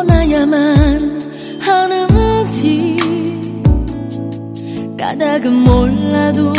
떠나야만 하는지. 까닭은 몰라도